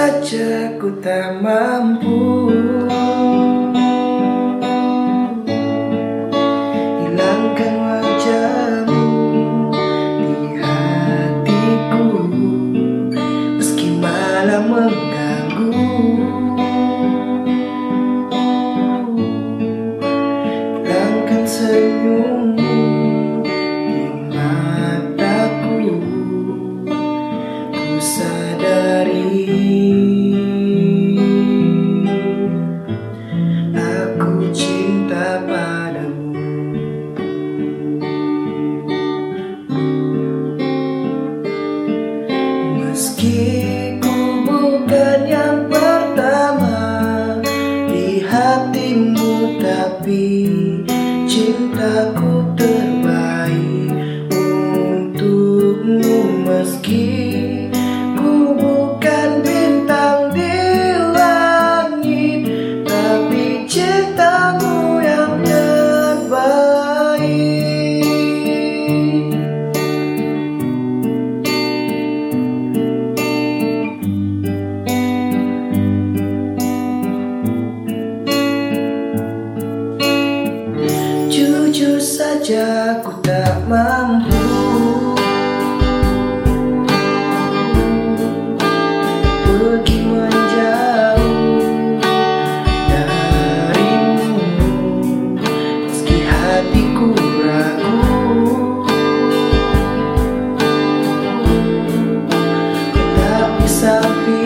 saja ku tak mampu. tapi cintaku terlalu saja ku tak mampu. Pergi menjauh darimu Meski hatiku ragu. Ku tak bisa pilih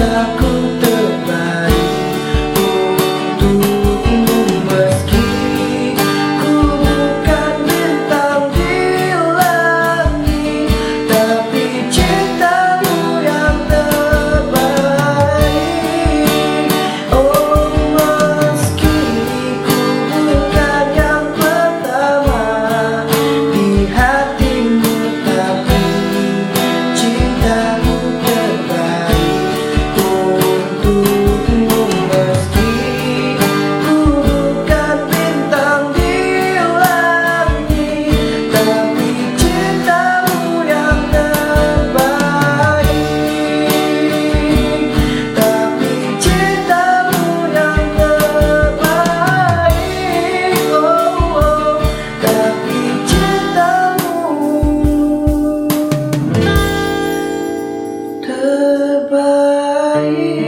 Yeah. goodbye.